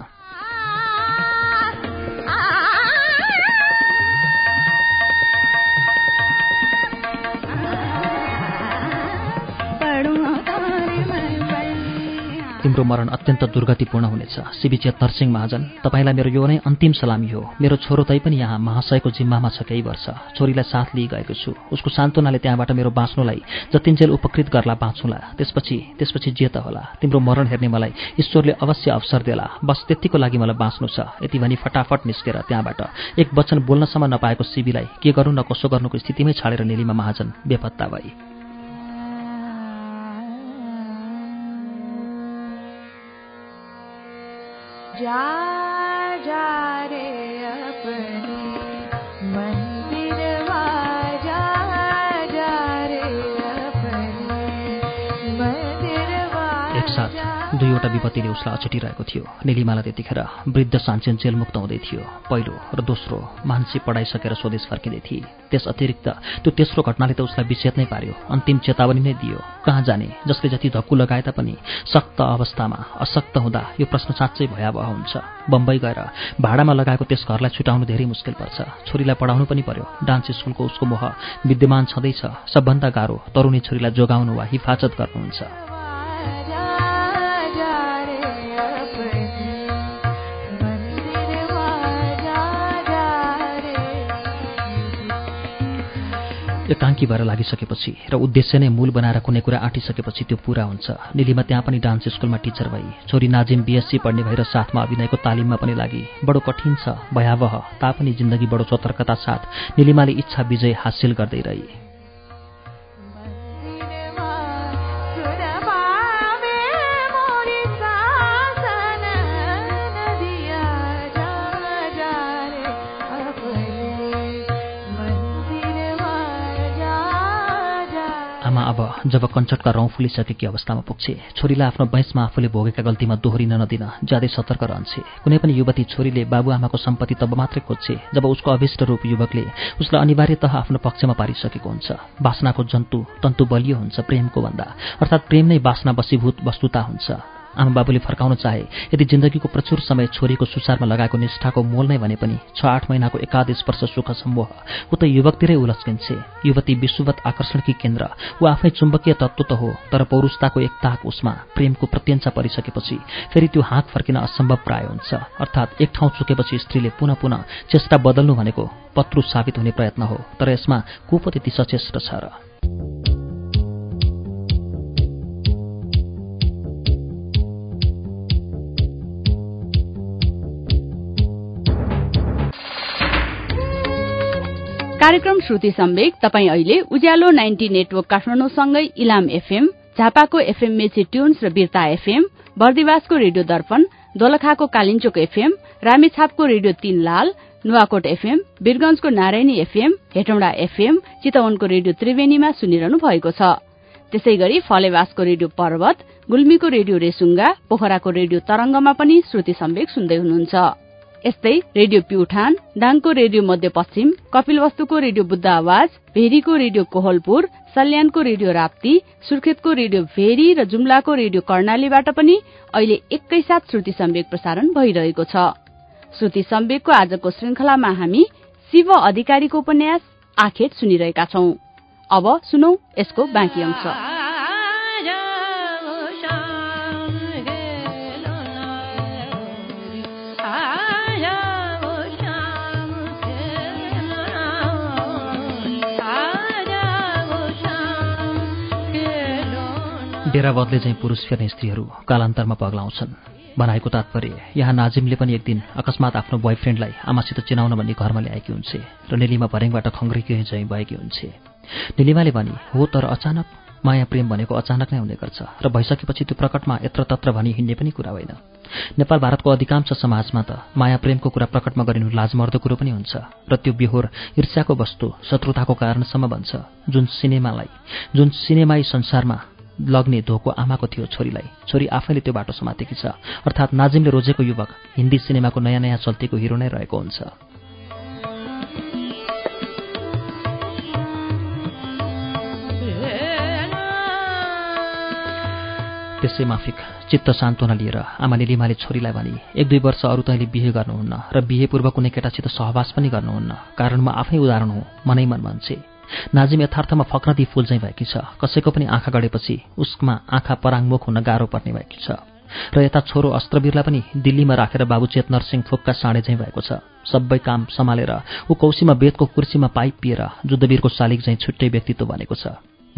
तिम्रो मरण अत्यन्त दुर्गतिपूर्ण हुनेछ। सिबी चेतनर सिंह महाजन तपाईँलाई मेरो यो नै अन्तिम सलामी हो मेरो छोरो तै पनि यहाँ महाशयको जिम्मामा छ केही वर्ष। छोरीलाई साथ लिइगएको छु। उसको सान्त्वनाले त्यहाँबाट मेरो बाँच्नुलाई जतिन्जेल उपकृत गर्ला बाँचुला। त्यसपछि त्यसपछि जे त होला। तिम्रो मरण हेर्ने मलाई ईश्वरले अवश्य अवसर देला। बस त्यतिको लागि मलाई बाँच्नु छ। यति भनी फटाफट निस्केर त्यहाँबाट एक वचन बोल्नसम्म नपाएको सिबीलाई के गर्नु न कसो गर्नुको स्थितिमै छाडेर नेलीमा महाजन बेपत्ता भई जा जा रे दुईवटा विपत्तिले उसलाई अछुटिरहेको थियो। निलिमाला त्यतिखेर वृद्ध सान्छेन जेलमुक्त हुँदै थियो। पहिलो र दोस्रो मान्छे पढाइसकेर स्वदेश फर्किँदै थिए त्यस अतिरिक्त त्यो तेस्रो घटनाले त उसलाई विच्छेद नै पार्यो। अन्तिम चेतावनी नै दियो। कहाँ जाने? जसले जति धक्कु लगाए तापनि सक्त अवस्थामा असक्त हुँदा यो प्रश्न साँच्चै भयावह हुन्छ। बम्बई गएर भाडामा लगाएको त्यस घरलाई छुटाउनु धेरै मुस्किल पर्छ। छोरीलाई पढाउनु पनि पर्यो। डान्स स्कुलको उसको मोह विद्यमान छँदैछ। सबभन्दा गाह्रो तरुणी छोरीलाई जोगाउनु वा हिफाजत गर्नुहुन्छ। एकाङ्की भएर लागिसकेपछि र उद्देश्य नै मूल बनाएर कुनै कुरा आँटिसकेपछि त्यो पूरा हुन्छ। निलीमा त्यहाँ पनि डान्स स्कुलमा टिचर भई। छोरी नाजिम बिएससी पढ्ने भएर साथमा अभिनयको तालिममा पनि लागि। बडो कठिन छ भयावह। तापनि जिन्दगी बडो सतर्कता साथ। निलिमाले इच्छा विजय हासिल गर्दै रही। जब कञ्चटका रौँ फुलिसकेकी अवस्थामा पुग्छे छोरीलाई आफ्नो बैंसमा आफूले भोगेका गल्तीमा दोहोरिन नदिन ज्यादै सतर्क रहन्छे। कुनै पनि युवती छोरीले बाबुआमाको सम्पत्ति तब मात्रै खोज्छे जब उसको अभिष्ट रूप युवकले उसलाई अनिवार्यतः आफ्नो पक्षमा पारिसकेको हुन्छ। बासनाको जन्तु तन्तु बलियो हुन्छ प्रेमको भन्दा। अर्थात् प्रेम नै बासना बसीभूत वस्तुता हुन्छ। आमा बाबुले फर्काउन चाहे यदि जिन्दगीको प्रचुर समय छोरीको सुसारमा लगाएको निष्ठाको मोल नै भने पनि छ आठ महिनाको एकादेश वर्ष सुख सम्मोह ऊ त युवकतिरै उलस्किन्छे युवती विश्ववत आकर्षणकी केन्द्र ऊ आफै चुम्बकीय तत्त्व त हो तर पौरुषताको एक ताक उसमा प्रेमको प्रत्यञ्चा परिसकेपछि फेरि त्यो हाँक फर्किन असम्भव प्राय हुन्छ। अर्थात् एक ठाउँ चुकेपछि स्त्रीले पुनः पुनः चेष्टा बदल्नु भनेको पत्रु साबित हुने प्रयत्न हो तर यसमा को त्यति सचेष्ट छ र। कार्यक्रम श्रुति सम्वेक तपाईँ अहिले उज्यालो नाइन्टी नेटवर्क काठमाडौँसँगै इलाम एफएम झापाको एफएम मेची ट्युन्स र बिर्ता एफएम बर्दिवासको रेडियो दर्पण दोलखाको कालिन्चोक एफएम रामेछापको रेडियो तीन लाल नुवाकोट एफएम वीरगंजको नारायणी एफएम हेटौँडा एफएम चितवनको रेडियो त्रिवेणीमा सुनिरहनु भएको छ। त्यसै गरी फलेवासको रेडियो पर्वत गुल्मीको रेडियो रेसुङ्गा पोखराको रेडियो तरंगमा पनि श्रुति सम्वेक सुन्दै हुनुहुन्छ। यस्तै रेडियो प्युठान दाङको रेडियो मध्यपश्चिम कपिलवस्तुको रेडियो बुद्ध आवाज भेरीको रेडियो कोहलपुर सल्यानको रेडियो राप्ती सुर्खेतको रेडियो भेरी र जुम्लाको रेडियो कर्णालीबाट पनि अहिले एकैसाथ श्रुति सम्वेक प्रसारण भइरहेको छ। श्रुति सम्वेकको आजको श्रृंखलामा हामी शिव अधिकारीको उपन्यास आखेट सुनिरहेका छौं। अब सुनौ यसको बाँकी अंश। डेरा बदले चाहिँ पुरुष फेर्ने स्त्रीहरू कालान्तरमा पग्लाउँछन्। बनाएको तात्पर्य यहाँ नाजिमले पनि एक दिन अकस्मात आफ्नो बोयफ्रेन्डलाई आमासित चिनाउन भन्ने घरमा ल्याएकी हुन्छे र निलिमा भरेङबाट खङ्ग्रिकी चाहिँ भएकी हुन्छे। निलिमाले भनी हो तर अचानक? माया प्रेम भनेको अचानक नै हुने गर्छ र भइसकेपछि त्यो प्रकटमा यत्र तत्र भनी हिँड्ने पनि कुरा होइन। नेपाल भारतको अधिकांश समाजमा त माया प्रेमको कुरा प्रकटमा गरिनु लाजमर्दो कुरो पनि हुन्छ र त्यो बिहोर ईर्ष्याको वस्तु शत्रुताको कारणसम्म बन्छ। जुन सिनेमालाई जुन सिनेमाई संसारमा लग्ने धोको आमाको थियो छोरीलाई। छोरी आफैले त्यो बाटो समातेकी छ। अर्थात् नाजिमले रोजेको युवक हिन्दी सिनेमाको नयाँ नयाँ चल्तीको हिरो नै रहेको हुन्छ। त्यसै माफिक चित्त सान्त्वना लिएर आमा निलिमाले छोरीलाई भने एक दुई वर्ष अरू तैँले बिहे गर्नुहुन्न र बिहे पूर्व कुनै केटासित सहवास पनि गर्नुहुन्न। कारण म आफै उदाहरण हुँ मनै मन मान्छे। नाजिम यथार्थमा फक्रदी फुल चाहिँ भएकी छ। कसैको पनि आँखा गढेपछि उसमा आँखा पराङमुख हुन गाह्रो पर्ने भएकी छ। र यता छोरो अस्त्रवीरलाई पनि दिल्लीमा राखेर बाबु चेतनर सिंह फुक्का साँडे चाहिँ भएको छ। सबै काम सम्हालेर ऊ कौशीमा बेदको कुर्सीमा पाइप पिएर जुद्धवीरको शालिग चाहिँ छुट्टै व्यक्तित्व बनेको छ।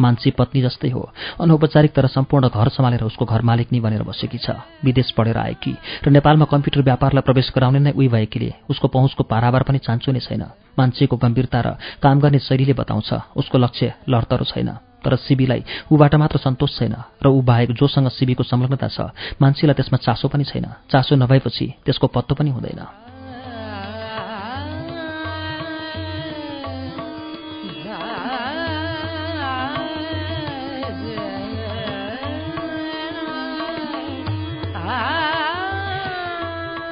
मान्छे पत्नी जस्तै हो। अनौपचारिक तर सम्पूर्ण घर सम्हालेर उसको घर मालिकनी बनेर बसेकी छ। विदेश पढेर आएकी र नेपालमा कम्प्युटर व्यापारलाई प्रवेश गराउने नै उही भएकीले उसको पहुँचको पाराबार पनि चान्चो नै छैन। मान्छेको गम्भीरता र काम गर्ने शैलीले बताउँछ उसको लक्ष्य लडतरो छैन। तर सिबीलाई ऊबाट मात्र सन्तोष छैन र ऊ बाहेक जोसँग सिबीको संलग्नता छ। मान्छेलाई त्यसमा चासो पनि छैन। चासो नभएपछि त्यसको पत्तो पनि हुँदैन।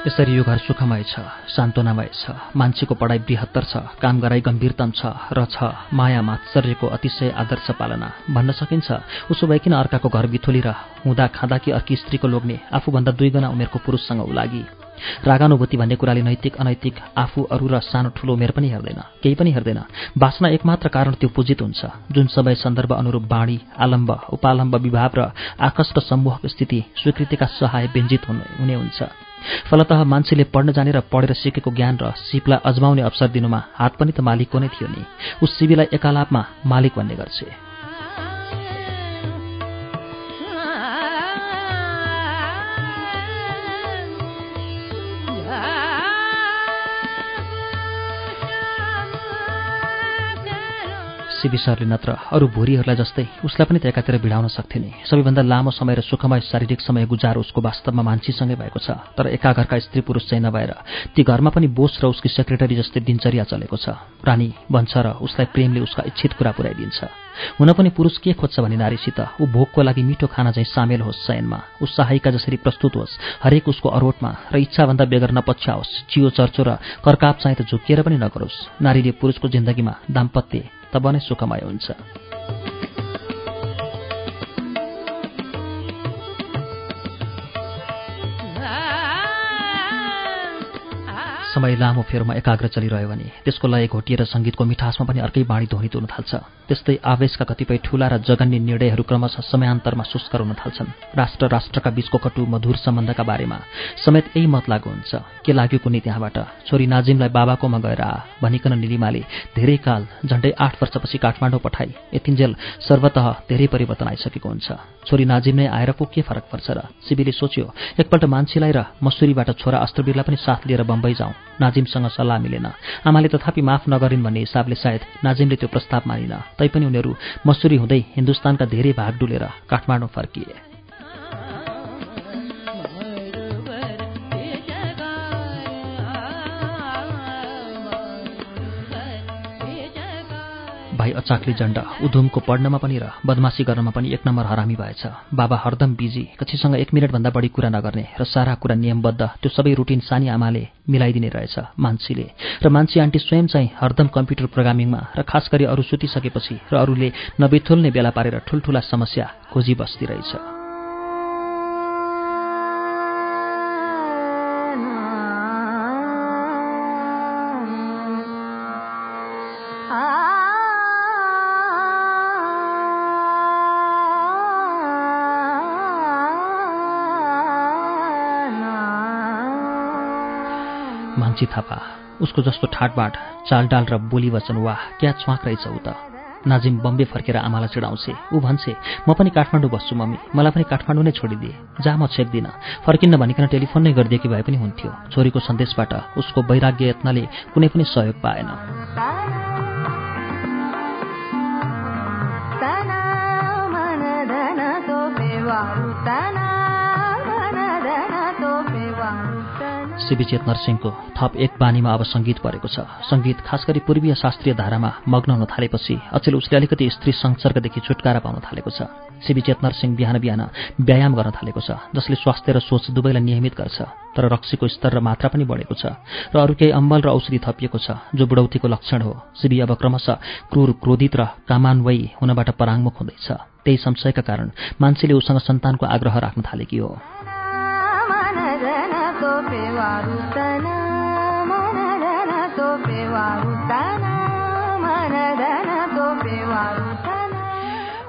यसरी यो घर सुखमय छ सान्त्वनामय छ मान्छेको पढाइ बृहत्तर छ काम गराइ गम्भीरतम छ र छ माया मात्सर्यको अतिशय आदर्श पालना। भन्न सकिन्छ उसो भइकन अर्काको घर बिथोली र हुँदा खाँदा कि अर्की स्त्रीको लोग्ने आफूभन्दा दुई गुणा उमेरको पुरुषसँग उलागी। रागानुभूति भन्ने कुराले नैतिक अनैतिक आफू अरू र सानो ठुलो उमेर पनि हेर्दैन केही पनि हेर्दैन। बाँच्न एकमात्र कारण त्यो पूजित हुन्छ। जुन सबै सन्दर्भ अनुरूप बाणी आलम्ब उपालम्ब विभाव र आकष्ट समूहको स्थिति स्वीकृतिका सहाय व्यञ्जित हुने हुन्छ। फलत मान्छेले पढ्न जाने र पढेर सिकेको ज्ञान र सिपलाई अजमाउने अवसर दिनुमा हात पनि त मालिकको नै थियो नि। उस सिबीलाई एकालापमा मालिक भन्ने गर्छे। सिबी सरले नत्र अरू भुरीहरूलाई जस्तै उसलाई पनि त एकातिर भिडाउन सक्थे नि। सबैभन्दा लामो समय र सुखमय शारीरिक समय गुजार उसको वास्तवमा मान्छेसँगै भएको छ। तर एकाघरका स्त्री पुरुष चाहिँ नभएर ती घरमा पनि बोस र उसकी सेक्रेटरी जस्तै दिनचर्या चलेको छ। रानी भन्छ र उसलाई प्रेमले उसका इच्छित कुरा पुर्याइदिन्छ हुन पनि पुरुष के खोज्छ भने नारीसित ऊ भोगको लागि मिठो खाना चाहिँ सामेल होस् चयनमा ऊ सहायिका जसरी प्रस्तुत होस् हरेक उसको अरोटमा र इच्छाभन्दा बेगर नपछ्याओस् चियो चर्चो र कर्काप चाहिँ त झुकिएर पनि नगरोस्। नारीले पुरुषको जिन्दगीमा दाम्पत्य तब नै सुखमय हुन्छ। समय लामो फेरोमा एकाग्र चलिरह्यो भने त्यसको लय घोटिएर सङ्गीतको मिठासमा पनि अर्कै बाणी ध्वनित हुन थाल्छ। त्यस्तै आवेशका कतिपय ठूला र जगन्य निर्णयहरू क्रमशः समयान्तरमा सुस्कर हुन थाल्छन्। राष्ट्र राष्ट्रका बीचको कटु मधुर सम्बन्धका बारेमा समेत यही मत लागु हुन्छ। के लाग्यो कुनै त्यहाँबाट? छोरी नाजिमलाई बाबाकोमा गएर आ भनिकन निलिमाले धेरै काल झण्डै आठ वर्षपछि काठमाडौँ पठाई। यतिन्जेल सर्वतः धेरै परिवर्तन आइसकेको हुन्छ। छोरी नाजिम नै आएर पो के फरक पर्छ र? सिबीले सोच्यो एकपल्ट मान्छेलाई र मसुरीबाट छोरा अस्त्रवीरलाई पनि साथ लिएर बम्बई जाउँ। नाजिमसँग सल्लाह मिलेन। आमाले तथापि माफ नगरिन् भन्ने हिसाबले सायद नाजिमले त्यो प्रस्ताव मानिन। तैपनि उनीहरू मसुरी हुँदै हिन्दुस्तानका धेरै भाग डुलेर काठमाडौँ फर्किए। भाइ अचाक्ली जण्ड उधुमको पढ्नमा पनि र बदमासी गर्नमा पनि एक नम्बर हरामी भएछ। बाबा हरदम बिजी कक्षीसँग एक मिनटभन्दा बढी कुरा नगर्ने र सारा कुरा नियमबद्ध त्यो सबै रुटिन सानी आमाले मिलाइदिने रहेछ मान्छेले। र मान्छे आन्टी स्वयं चाहिँ हरदम कम्प्युटर प्रोग्रामिङमा र खास गरी अरू सुतिसकेपछि र अरूले नबिथुल्ने बेला पारेर ठुल्ठुला समस्या खोजी बस्ती रहेछ। मान्छे थापा उसको जस्तो ठाटबाट चालडाल र बोली वचन वाह क्या च्वाक रहेछ ऊ त। नाजिम बम्बे फर्केर आमालाई चिडाउँछे। ऊ भन्छे म पनि काठमाडौँ बस्छु मम्मी। मलाई पनि काठमाडौँ नै छोडिदिए। जहाँ म छेक्दिनँ। फर्किन्न भनिकन टेलिफोन नै गरिदिएकी भए पनि हुन्थ्यो। छोरीको सन्देशबाट उसको वैराग्य यत्नले कुनै पनि सहयोग पाएन। शिविचेत नरसिंहको थप एक बानीमा अब सङ्गीत परेको छ। सङ्गीत खास गरी पूर्वीय शास्त्रीय धारामा मग्न हुन थालेपछि अचेल उसले अलिकति स्त्री संसर्गदेखि छुटकारा पाउन थालेको छ। शिविचेत नरसिंह बिहान बिहान व्यायाम गर्न थालेको छ जसले स्वास्थ्य र सोच दुवैलाई नियमित गर्छ तर रक्सीको स्तर र मात्रा पनि बढेको छ र अरू केही अम्बल र औषधि थपिएको छ जो बुढौतीको लक्षण हो। शिवि अब क्रमशः क्रूर क्रोधित र कामान्वयी हुनबाट पराङ्मुख हुँदैछ। त्यही संशयका कारण मान्छेले उसँग सन्तानको आग्रह राख्न थालेकी हो।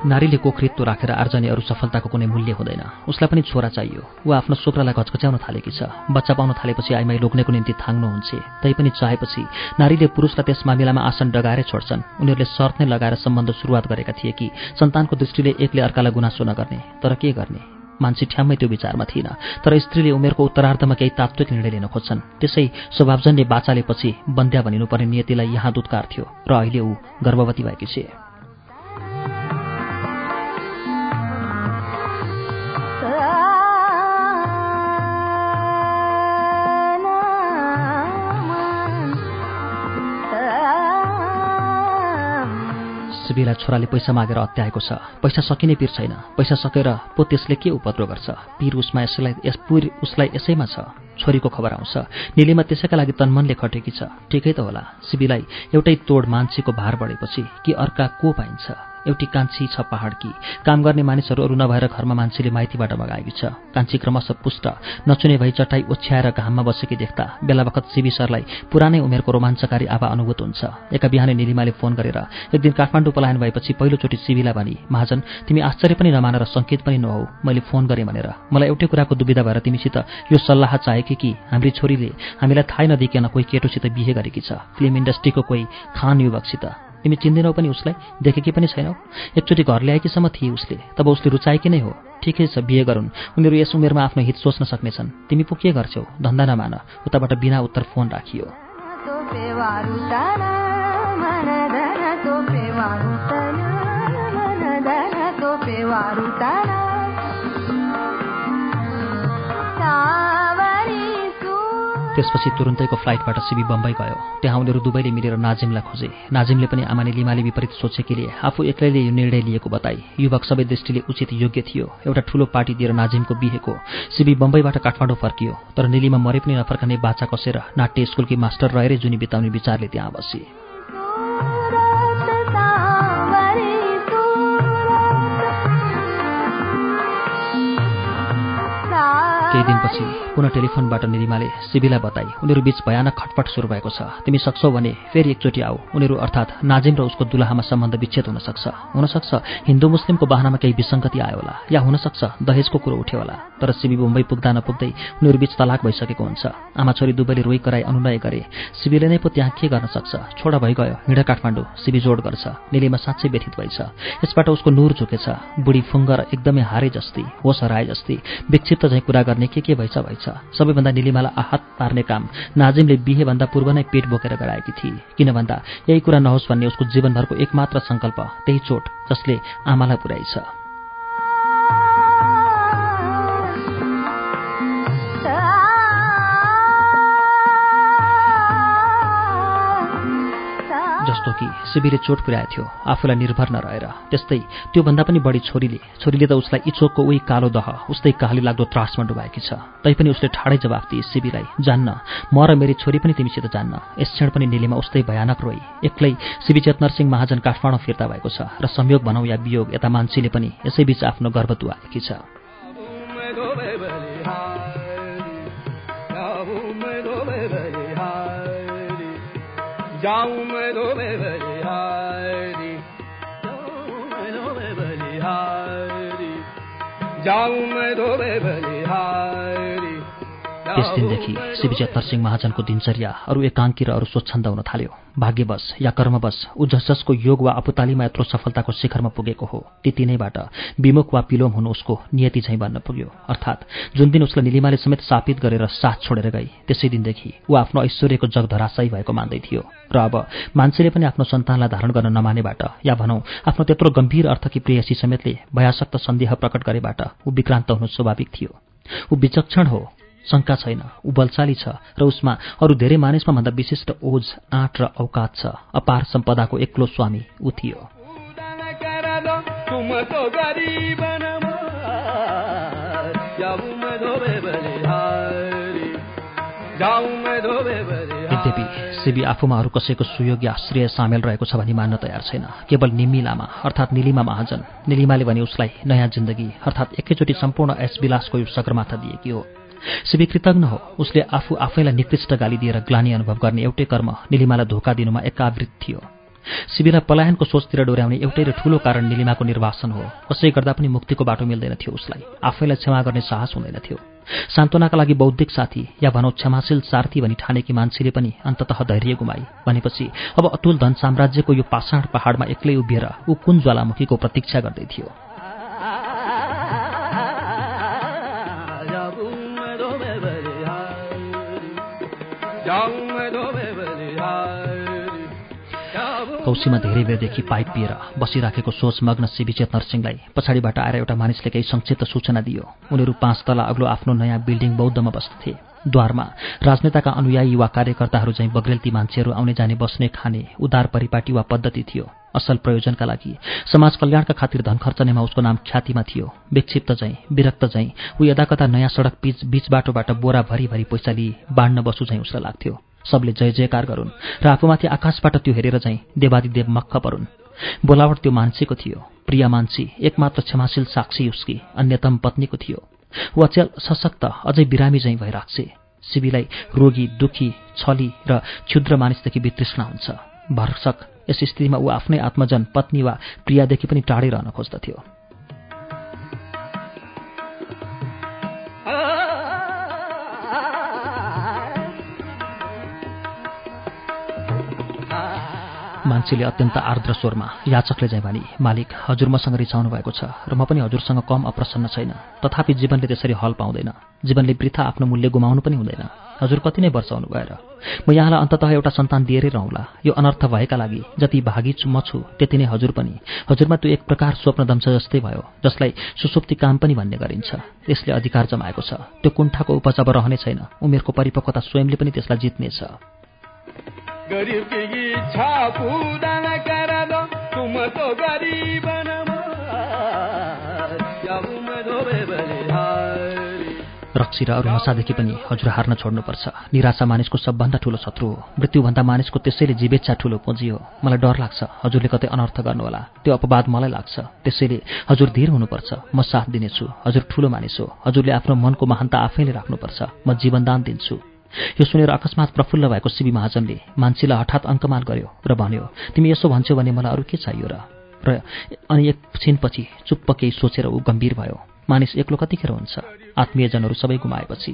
नारीले कोखरित्व राखेर आर्जने अरू सफलताको कुनै मूल्य हुँदैन। उसलाई पनि छोरा चाहियो। ऊ आफ्नो शुक्रलाई घचघच्याउन थालेकी छ। बच्चा पाउन थालेपछि आइमाई लोग्नेको निम्ति थाङ्नुहुन्छ तैपनि चाहेपछि नारीले पुरुषलाई त्यस मामिलामा आसन डगाएरै छोड्छन्। उनीहरूले शर्त नै लगाएर सम्बन्ध सुरुवात गरेका थिए कि सन्तानको दृष्टिले एकले अर्कालाई गुनासो नगर्ने। तर के गर्ने? मान्छे ठ्याम्मै त्यो विचारमा थिएन। तर स्त्रीले उमेरको उत्तरार्धमा केही तात्विक निर्णय लिन खोज्छन्। त्यसै स्वभावजन्य बाचालेपछि बन्द्या भनिनुपर्ने नियतिलाई यहाँ दुत्कार थियो र अहिले ऊ गर्भवती भएकी छे। शिविलाई छोराले पैसा मागेर अत्याएको छ। पैसा सकिने पिर छैन। पैसा सकेर पो त्यसले के उपद्रो गर्छ? पिर उसमा यसलाई यस पुर उसलाई यसैमा छ। छोरीको खबर आउँछ। निलीमा त्यसैका लागि तन्मनले खटेकी छ। ठिकै त होला। शिविलाई एउटै तोड मान्छेको भार बढेपछि कि अर्का को पाइन्छ? एउटी कान्छी छ पहाडकी। काम गर्ने मानिसहरू अरू नभएर घरमा मान्छेले माइतीबाट मगाएकी छ। कान्छी क्रमशः पुष्ट नचुने भई चटाई ओछ्याएर घाममा बसेकी देख्दा बेला बखत सिबी सरलाई पुरानै उमेरको रोमाञ्चकारी आभा अनुभूत हुन्छ। एका बिहानै निलिमाले फोन गरेर एक दिन काठमाडौँ पलायन भएपछि पहिलोचोटि सिबीलाई भनी महाजन तिमी आश्चर्य पनि नमानेर सङ्केत पनि नहौ। मैले फोन गरेँ भनेर। मलाई एउटै कुराको दुविधा भएर तिमीसित यो सल्लाह चाहेकी कि हाम्री छोरीले हामीलाई थाहै नदिकन कोही केटोसित बिहे गरेकी छ। फिल्म इन्डस्ट्रीको कोही खान युवकसित। तिमी चिन्दैनौ पनि उसलाई देखेकी पनि छैनौ। एकचोटि घर ल्याएकीसम्म थिए उसले तब उसले रुचाएकी नै हो। ठिकै छ बिहे गरून्। उनीहरू यस उमेरमा आफ्नो हित सोच्न सक्नेछन्। तिमी पो के गर्छौ धन्दा नमान उताबाट बिना उत्तर फोन राखियो। त्यसपछि तुरुन्तैको फ्लाइटबाट सिबी बम्बई गयो। त्यहाँ उनीहरू दुवैले मिलेर नाजिमलाई खोजे। नाजिमले पनि आमाले लिमाले विपरीत सोचेकीले आफू एक्लैले यो निर्णय लिएको बताए युवक सबै दृष्टिले उचित योग्य थियो। एउटा ठूलो पार्टी दिएर नाजिमको बिहेको। सिबी बम्बईबाट काठमाडौँ फर्कियो। तर निलीमा मरे पनि नफर्कने बाचा कसेर नाट्य स्कुलकी मास्टर रहेरै जुनी बिताउने विचारले त्यहाँ बसे। दिनपछि पुनः टेलिफोनबाट निलिमाले सिबीलाई बताए उनीहरू बीच भयानक खटपट सुरु भएको छ। तिमी सक्छौ भने फेरि एकचोटि आऊ। उनीहरू अर्थात् नाजिम र उसको दुलाहामा सम्बन्ध विच्छेद हुन सक्छ। हुनसक्छ हिन्दू मुस्लिमको बहानामा केही विसङ्गति आयो होला। या हुनसक्छ दहेजको कुरो उठ्यो होला। तर सिबी मुम्बई पुग्दा नपुग्दै उनीहरू बीच तलाक भइसकेको हुन्छ। आमा छोरी दुवैले रोइ कराई अनुनय गरे। सिबीले नै पो त्यहाँ के गर्न सक्छ? छोडा भइगयो। हिँड काठमाडौँ। सिबी जोड गर्छ। निलीमा साँच्चै व्यथित भइछ यसबाट उसको नूर झुकेछ। बुढी फुङ्गर एकदमै हारे जस्ती होस हराए जस्ती विक्षिप्त झैँ कुरा गर्ने के के भइछ भइछ सबैभन्दा निलिमालाई आहत पार्ने काम नाजिमले बिहेभन्दा पूर्व नै पेट बोकेर गराएकी थिए। किन भन्दा यही कुरा नहोस् भन्ने उसको जीवनभरको एकमात्र सङ्कल्प त्यही चोट जसले आमालाई पुर्याइछ जस्तो कि शिविरले चोट पुर्याएको थियो। आफूलाई निर्भर नरहेर। त्यस्तै त्योभन्दा पनि बढी छोरीले। छोरीले त उसलाई इचोकको उही कालो दह उस्तै काली लाग्दो त्रासमा डुबाएकी छ। तैपनि उसले ठाडै जवाफ दिए शिविलाई जान्न। म र मेरी छोरी पनि तिमीसित जान्न। यस क्षण पनि निलीमा उस्तै भयानक रोई। एक्लै शिवी चेतनर सिंह महाजन काठमाडौँ फिर्ता भएको छ र संयोग भनौँ या वियोग यता मान्छेले पनि यसैबीच आफ्नो गर्भ दुवाएकी छ। त्यस दिनदेखि शिवचेतर सिंह महाजनको दिनचर्या अरू एकाङ्की र अरू स्वच्छन्द हुन थाल्यो। भाग्यवश या कर्मवश ऊ जसजसको योग वा अपुतालीमा यत्रो सफलताको शिखरमा पुगेको हो। ती तिनैबाट विमुख वा पिलोम हुनु उसको नियति झैँ बन्न पुग्यो। अर्थात् जुन दिन उसलाई निलिमाले समेत सापित गरेर साथ छोडेर गई त्यसै दिनदेखि ऊ आफ्नो ऐश्वर्यको जग धराशायी भएको मान्दै थियो। र अब मान्छेले पनि आफ्नो सन्तानलाई धारण गर्न नमानेबाट या भनौँ आफ्नो त्यत्रो गम्भीर अर्थकी प्रेयसी समेतले भयासक्त सन्देह प्रकट गरेबाट ऊ विक्रान्त हुनु स्वाभाविक थियो। ऊ विचक्षण हो शङ्का छैन ऊ बलशाली छ र उसमा अरू धेरै मानिसमा भन्दा विशिष्ट ओज आँट र औकात छ अपार सम्पदाको एक्लो स्वामी ऊ थियो। सिबी आफूमा अरू कसैको सुयोग या श्रेय सामेल रहेको छ भनी मान्न तयार छैन। केवल निमिलामा अर्थात् निलिमा महाजन निलिमाले भने उसलाई नयाँ जिन्दगी अर्थात् एकैचोटि सम्पूर्ण ऐसविलासको यो सगरमाथा दिएकी हो। शिवी कृतज्ञ हो। उसले आफू आफैलाई निकृष्ट गाली दिएर ग्लानी अनुभव गर्ने एउटै कर्म निलिमालाई धोका दिनुमा एकावृत थियो। शिविरलाई पलायनको सोचतिर डोर्याउने एउटै र ठूलो कारण निलिमाको निर्वासन हो। कसै गर्दा पनि मुक्तिको बाटो मिल्दैन थियो उसलाई। आफैलाई क्षमा गर्ने साहस हुँदैन थियो। सान्त्वनाका लागि बौद्धिक साथी या भनौँ क्षमाशील सार्थी भनी ठानेकी मान्छेले पनि अन्ततः धैर्य गुमाई भनेपछि अब अतुल धन साम्राज्यको यो पाषाण पहाडमा एक्लै उभिएर ऊ कुन ज्वालामुखीको प्रतीक्षा गर्दै थियो? कौशीमा धेरै बेरदेखि पाइप पिएर बसिराखेको सोचमग्न शिविचेत नरसिंहलाई पछाडिबाट आएर एउटा मानिसले केही संक्षिप्त सूचना दियो। उनीहरू पाँच तला अग्लो आफ्नो नयाँ बिल्डिङ बौद्धमा बस्थे। द्वारमा राजनेताका अनुयायी वा कार्यकर्ताहरू चाहिँ बग्रेलती मान्छेहरू आउने जाने बस्ने खाने उदार परिपाटी वा पद्धति थियो। असल प्रयोजनका लागि समाज कल्याणका खातिर धन खर्चनेमा उसको नाम ख्यातिमा थियो। विक्षिप्त चाहिँ विरक्त चाहिँ ऊ यदाकता नयाँ सडक बीच बीच बाटोबाट बोरा भरिभरि पैसा लिई बाँड्न बसु चाहिँ उसलाई लाग्थ्यो। सबले जय जयकार गरून्। र आफूमाथि आकाशबाट त्यो हेरेर चाहिँ देवादिदेव मक्ख परून्। बोलावट त्यो मान्छेको थियो। प्रिय मान्छे एकमात्र क्षमाशील साक्षी उसकी अन्यतम पत्नीको थियो। ऊ अचेल सशक्त अझै बिरामी चाहिँ भइराख्छे। शिविलाई रोगी दुखी छली र क्षुद्र मानिसदेखि वितृष्णा हुन्छ। भर्सक यस स्थितिमा ऊ आफ्नै आत्मजन पत्नी वा प्रियादेखि पनि टाढै रहन खोज्दथ्यो। मान्छेले अत्यन्त आर्द्र स्वरमा याचकले चाहिँ भने मालिक हजुर मसँग रिसाउनु भएको छ र म पनि हजुरसँग कम अप्रसन्न छैन। तथापि जीवनले त्यसरी हल पाउँदैन। जीवनले वृथा आफ्नो मूल्य गुमाउनु पनि हुँदैन। हजुर कति नै वर्ष हुनु भएर। म यहाँलाई अन्ततः एउटा सन्तान दिएरै रहँला। यो अनर्थ भएका लागि जति भागी म छु त्यति नै हजुर पनि। हजुरमा त्यो एक प्रकार स्वप्नदंश जस्तै भयो जसलाई सुसुप्ति काम पनि भन्ने गरिन्छ। त्यसले अधिकार जमाएको छ। त्यो कुण्ठाको उपजब रहने छैन। उमेरको परिपक्वता स्वयंले पनि त्यसलाई जित्नेछ। रक्सी र अरू नसादेखि पनि हजुर हार्न छोड्नुपर्छ। निराशा मानिसको सबभन्दा ठूलो शत्रु हो। मृत्युभन्दा मानिसको त्यसैले जीवेच्छा ठूलो पुँजी हो। मलाई डर लाग्छ। हजुरले कतै अनर्थ गर्नुहोला। त्यो अपवाद मलाई लाग्छ। त्यसैले हजुर धीर हुनुपर्छ। म साथ दिनेछु। हजुर ठूलो मानिस हो। हजुरले आफ्नो मनको महानता आफैले राख्नुपर्छ। म जीवनदान दिन्छु। यो सुनेर अकस्मात प्रफुल्ल भएको शिवी महाजनले मान्छेलाई हठात अङ्कमान गर्यो र भन्यो तिमी यसो भन्छौ भने मलाई अरू के चाहियो र? र अनि एकछिनपछि चुप्प केही सोचेर ऊ गम्भीर भयो मानिस एक्लो कतिखेर हुन्छ? आत्मीयजनहरू सबै गुमाएपछि।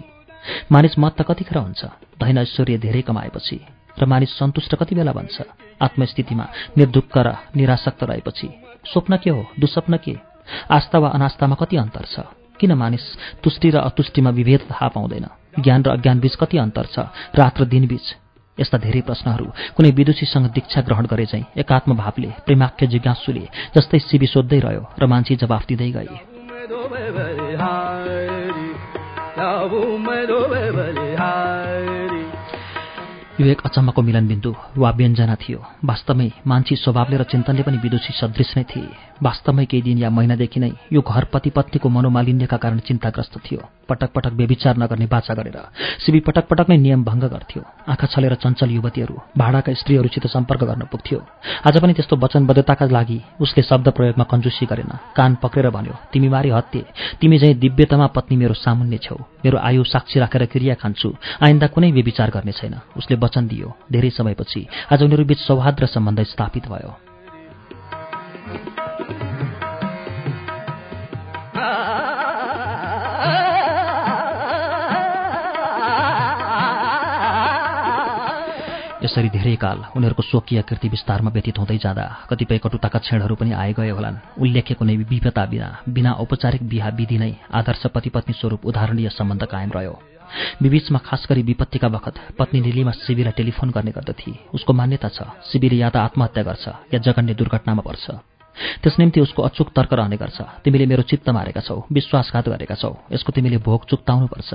मानिस मत त कतिखेर हुन्छ? धैन ऐश्वर्य धेरै कमाएपछि। र मानिस सन्तुष्ट कति बेला भन्छ? आत्मस्थितिमा निर्दुःख र निराशक्त रहेपछि। स्वप्न के हो? दुस्वप्न के? आस्था वा अनास्थामा कति अन्तर छ? किन मानिस तुष्टि र अतुष्टिमा विभेद थाहा पाउँदैन? ज्ञान र अज्ञानबीच कति अन्तर छ? रात र दिनबीच। यस्ता धेरै प्रश्नहरू कुनै विदुषीसँग दीक्षा ग्रहण गरे चाहिँ एकात्म भावले प्रेमाख्य जिज्ञासुले जस्तै सिबी सोध्दै रह्यो र मान्छे जवाफ दिँदै गए। यो एक अचम्मको मिलनबिन्दु वा व्यञ्जना थियो। वास्तवमै मान्छे स्वभावले र चिन्तनले पनि विदुषी सदृश नै थिए। वास्तवमै केही दिन या महिनादेखि नै यो घर पति पत्नीको मनोमालिन्यका कारण चिन्ताग्रस्त थियो। पटक पटक व्यविचार नगर्ने बाचा गरेर शिवी पटक पटक नै नियम भङ्ग गर्थ्यो। आँखा छलेर चञ्चल युवतीहरू भाडाका स्त्रीहरूसित सम्पर्क गर्न पुग्थ्यो। आज पनि त्यस्तो वचनबद्धताका लागि उसले शब्द प्रयोगमा कन्जुसी गरेन। कान पक्रेर भन्यो तिमी मारी हत्ते। तिमी चाहिँ दिव्यतामा पत्नी मेरो सामुन्ने छेउ मेरो आयु साक्षी राखेर क्रिया खान्छु। आइन्दा कुनै व्यविचार गर्ने छैन। उसले वचन दियो। धेरै समयपछि आज उनीहरू बीच सौहार्द सम्बन्ध स्थापित भयो। यसरी धेरै काल उनीहरूको स्वकीय कृति विस्तारमा व्यतीत हुँदै जाँदा कतिपय कटुताका क्षणहरू पनि आए गए होलान्। उल्लेख्य नै विपता बिना बिना औपचारिक बिहा विधि नै आदर्श पति पत्नी स्वरूप उदाहरणीय सम्बन्ध कायम रह्यो। विबीचमा खास गरी विपत्तिका बखत पत्नी निलीमा शिविरलाई टेलिफोन गर्ने गर्दथे। उसको मान्यता छ। शिविर या त आत्महत्या गर्छ या जगन्य दुर्घटनामा पर्छ। त्यस निम्ति उसको अचुक तर्क रहने गर्छ। तिमीले मेरो चित्त मारेका छौ विश्वासघात गरेका छौ। यसको तिमीले भोग चुक्ताउनुपर्छ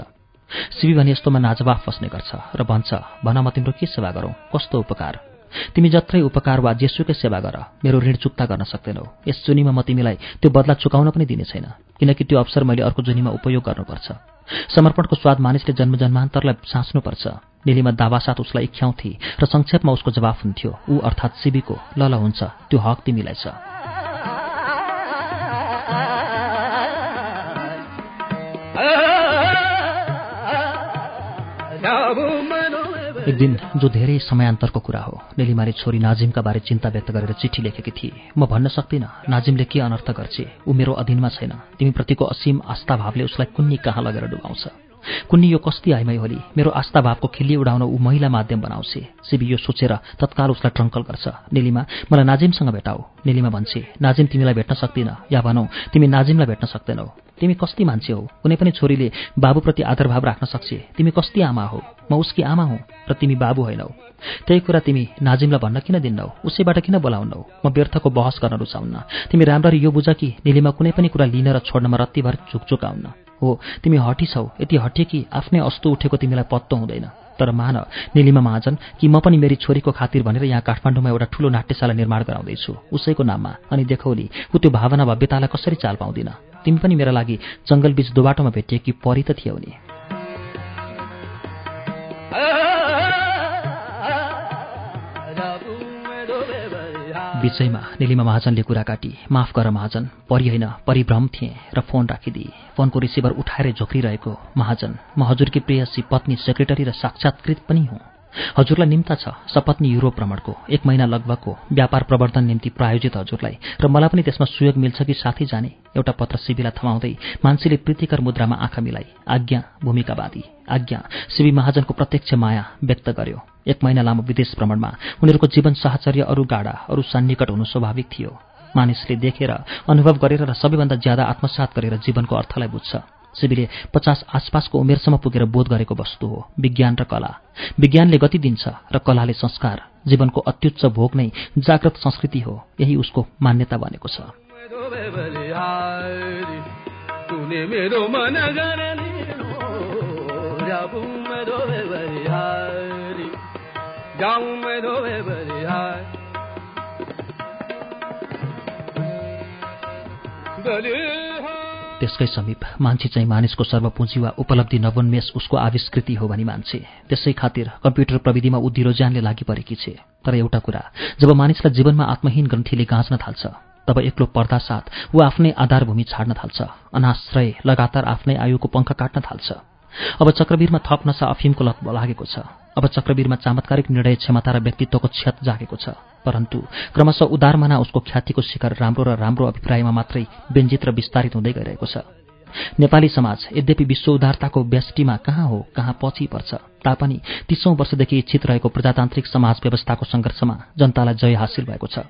शिवी भने यस्तोमा नाजवाफ बस्ने गर्छ र भन्छ भन म तिम्रो के सेवा गरौँ? कस्तो उपकार? तिमी जत्रै उपकार वा जेसुकै सेवा गर। मेरो ऋण चुक्ता गर्न सक्दैनौ। यस जुनीमा म तिमीलाई त्यो बदला चुकाउन पनि दिने छैन किनकि त्यो अवसर मैले अर्को जुनीमा उपयोग गर्नुपर्छ। समर्पणको स्वाद मानिसले जन्म जन्मान्तरलाई साँच्नुपर्छ। निलीमा दावासाथ उसलाई इख्याउँथे र संक्षेपमा उसको जवाफ हुन्थ्यो ऊ अर्थात् शिवीको ल ल हुन्छ त्यो हक तिमीलाई छ। एक दिन जो धेरै समयान्तरको कुरा हो नेलिमाले छोरी नाजिमका बारे चिन्ता व्यक्त गरेर चिठी लेखेकी थिए। म भन्न सक्दिनँ नाजिमले के अनर्थ गर्छे? ऊ मेरो अधीनमा छैन। तिमीप्रतिको असीम आस्थाभावले उसलाई कुन्नी कहाँ लगेर डुबाउँछ? कुन्नी यो कस्ती आइमै होली। मेरो आस्थाभावको खिल्ली उडाउन ऊ महिला माध्यम बनाउँछे। सिबी यो सोचेर तत्काल उसलाई ट्रङ्कल गर्छ। नेलिमा मलाई नाजिमसँग भेटाऊ। नेलिमा भन्छे नाजिम तिमीलाई भेट्न सक्दिन। या भनौ तिमी नाजिमलाई भेट्न सक्दैनौ। तिमी कस्ती मान्छे हौ। कुनै पनि छोरीले बाबुप्रति आदरभाव राख्न सक्छे। तिमी कस्ती आमा हौ। म उसकी आमा हुँ र तिमी बाबु होइनौ त्यही कुरा तिमी नाजिमलाई भन्न किन दिन्नौ? उसैबाट किन बोलाउनौ? म व्यर्थको बहस गर्न रुचाउन्न। तिमी राम्ररी यो बुझ कि निलीमा कुनै पनि कुरा लिन र छोड्नमा रत्तीभर झुकझुकाउन्न हो तिमी हटी छौ यति हटे कि आफ्नै अस्तु उठेको तिमीलाई पत्तो हुँदैन। तर मान निलिमा महाजन कि म पनि मेरी छोरीको खातिर भनेर यहाँ काठमाडौँमा एउटा ठूलो नाट्यशाला निर्माण गराउँदैछु। उसैको नाममा। अनि देखाउली ऊ त्यो भावना भव्यतालाई कसरी चाल पाउँदिन? तिमी पनि मेरा लागि जङ्गलबीच दोबाटोमा भेटिएकी परी त थियौ नि। बिचैमा निलिमा महाजनले कुरा काटी माफ गर महाजन परि होइन परिभ्रम थिए र फोन राखिदिए फोनको रिसिभर उठाएर झोक्रिरहेको महाजन म हजुरकी प्रेयसी पत्नी सेक्रेटरी र साक्षात्कृत पनि हुँ। हजुरलाई निम्ता छ सपत्नी युरोप भ्रमणको एक महिना लगभगको व्यापार प्रवर्धन निम्ति प्रायोजित हजुरलाई र मलाई पनि त्यसमा सुयोग मिल्छ कि साथी जाने एउटा पत्र शिविलाई थमाउँदै मान्छेले प्रीतिकर मुद्रामा आँखा मिलाई आज्ञा भूमिकावादी आज्ञा शिवी महाजनको प्रत्यक्ष माया व्यक्त गर्यो। एक महिना लामो विदेश भ्रमणमा उनीहरूको जीवन साहचर्य अरू गाडा अरू सन्निकट हुनु स्वाभाविक थियो। मानिसले देखेर अनुभव गरेर र सबैभन्दा ज्यादा आत्मसात गरेर जीवनको अर्थलाई बुझ्छ। शिविरले पचास आसपासको उमेरसम्म पुगेर बोध गरेको वस्तु हो विज्ञान र कला। विज्ञानले गति दिन्छ र कलाले संस्कार जीवनको अत्युच्च भोग नै जागृत संस्कृति हो यही उसको मान्यता बनेको छ। त्यसकै समीप मान्छे चाहिँ मानिसको सर्वपुँजी वा उपलब्धि नवोन्मेष उसको आविष्कृति हो भनी मान्छे। त्यसै खातिर कम्प्युटर प्रविधिमा ऊ दिरोज्यानले लागि परेकी छे। तर एउटा कुरा जब मानिसलाई जीवनमा आत्महीन ग्रन्थीले गाँच्न थाल्छ तब एक्लो पर्दा साथ ऊ आफ्नै आधारभूमि छाड्न थाल्छ। अनाश्रय लगातार आफ्नै आयुको पङ्ख काट्न थाल्छ। अब चक्रवीरमा थप नसा अफिमको लत लागेको छ। अब चक्रवीरमा चामत्कारिक निर्णय क्षमता र व्यक्तित्वको क्षत जागेको छ। परन्तु क्रमशः उदारमना उसको ख्यातिको शिखर राम्रो र राम्रो अभिप्रायमा मात्रै व्यञ्जित र विस्तारित हुँदै गइरहेको छ। नेपाली समाज यद्यपि विश्व उदारताको व्यष्टिमा कहाँ हो कहाँ पछि पर्छ तापनि तीसौं वर्षदेखि इच्छित रहेको प्रजातान्त्रिक समाज व्यवस्थाको सङ्घर्षमा जनतालाई जय हासिल भएको छ।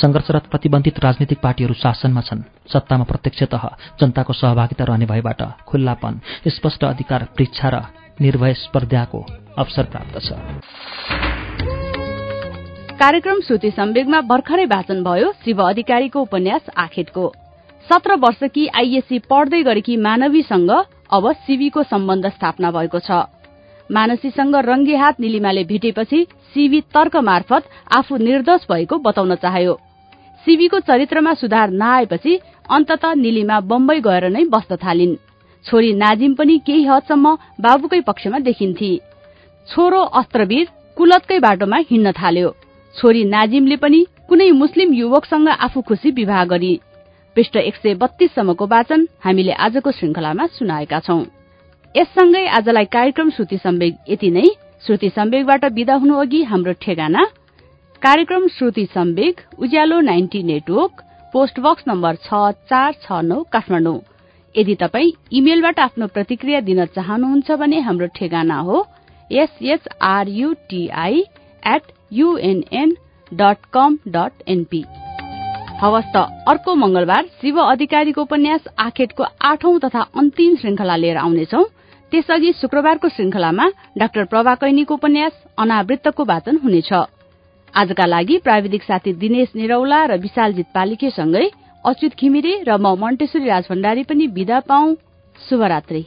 सङ्घर्षरत प्रतिबन्धित राजनीतिक पार्टीहरू शासनमा छन्। सत्तामा प्रत्यक्षत जनताको सहभागिता रहने भएबाट खुल्लापन स्पष्ट अधिकार परीक्षा र निर्भय स्पर्धाको अवसर प्राप्त छ। कार्यक्रम श्रुति सम्वेगमा भर्खरै वाचन भयो शिव अधिकारीको उपन्यास आखेटको। सत्र वर्षकी आइएससी पढ्दै गरेकी मानवीसँग अब सिबीको सम्बन्ध स्थापना भएको छ। मानसीसँग रंगी हात निलिमाले भेटेपछि सीबी तर्क मार्फत आफू निर्दोष भएको बताउन चाह्यो। सीबीको चरित्रमा सुधार नआएपछि अन्तत निलिमा बम्बई गएर नै बस्न थालिन्। छोरी नाजिम पनि केही हदसम्म बाबुकै पक्षमा देखिन्थे। छोरो अस्त्रवीर कुलतकै बाटोमा हिँड्न थाल्यो। छोरी नाजिमले पनि कुनै मुस्लिम युवकसँग आफू खुशी विवाह गरी। पृष्ठ एक सय बत्तीससम्मको वाचन हामीले आजको श्रृंखलामा सुनाएका छौं। यससँगै आजलाई कार्यक्रम श्रुति सम्वेग यति नै। श्रुति सम्वेगबाट विदा हुनु अघि हाम्रो ठेगाना। कार्यक्रम Shruti Sambeg Ujyaalo ninety network post box number छ चार छ नौ काठमाडौँ। यदि तपाई इमेलबाट आफ्नो प्रतिक्रिया दिन चाहनुहुन्छ भने हाम्रो ठेगाना हो S H R U T I at UNN dot com dot NP हवस् त अर्को मंगलबार शिव अधिकारीको उपन्यास आखेटको आठौं तथा अन्तिम श्रृंखला लिएर आउनेछौ। त्यसअघि शुक्रबारको श्रृंखलामा डाक्टर प्रभा कैनीको उपन्यास अनावृत्तको वाचन हुनेछ। आजका लागि प्राविधिक साथी दिनेश निरौला र विशालजित पालिकेसँगै अच्युत घिमिरे र म मन्टेश्वरी राजभण्डारी पनि विदा पाऊ। शुभरात्री।